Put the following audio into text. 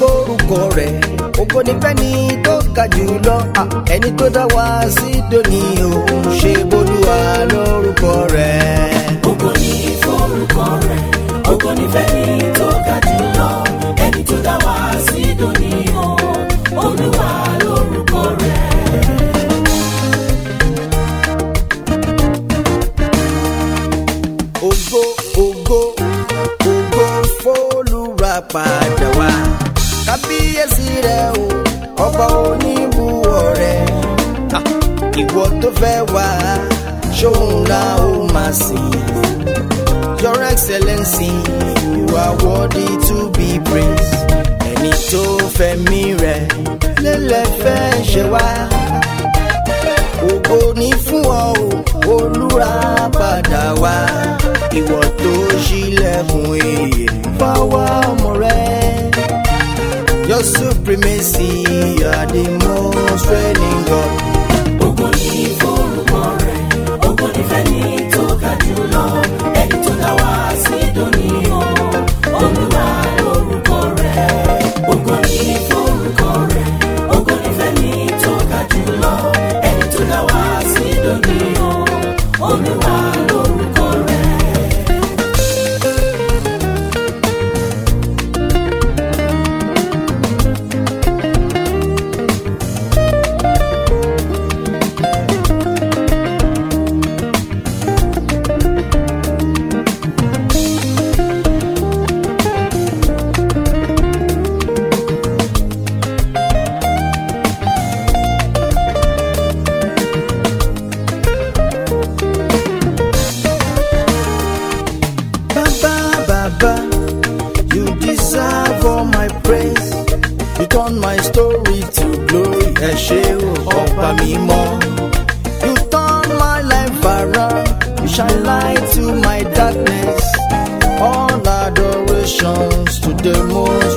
gbórúkọ rẹ̀ ògo ni fẹ́ni tó ga jù lọ ẹni tó dá wa sí dòní o ṣe bolúwa lórúkọ rẹ̀. ògo ni forúkọ rẹ̀ ògo ni fẹ́ni tó ga jù lọ ẹni tó dá wa sí dòní o olúwa lórúkọ rẹ̀. ogo ògo ògo fólúra padà wá kábíyèsí rẹ o ọba oníbùwọ̀ rẹ ah, ìwọ tó fẹ́ wá ṣóun la ó máa sìn your excellency you are worthy to be praised ẹni tó fẹ́ mi rẹ lélẹ̀ fẹ́ ṣe wá ògo ní fún ọ o olúra padà wá ìwọ tó ṣílẹ̀kùn èyí fáwọn your supremacy. turn my story to glory. Ẹ ṣé o, ọba mímọ́. You turn my life around, you shine light to my darkness. All adorations to the most.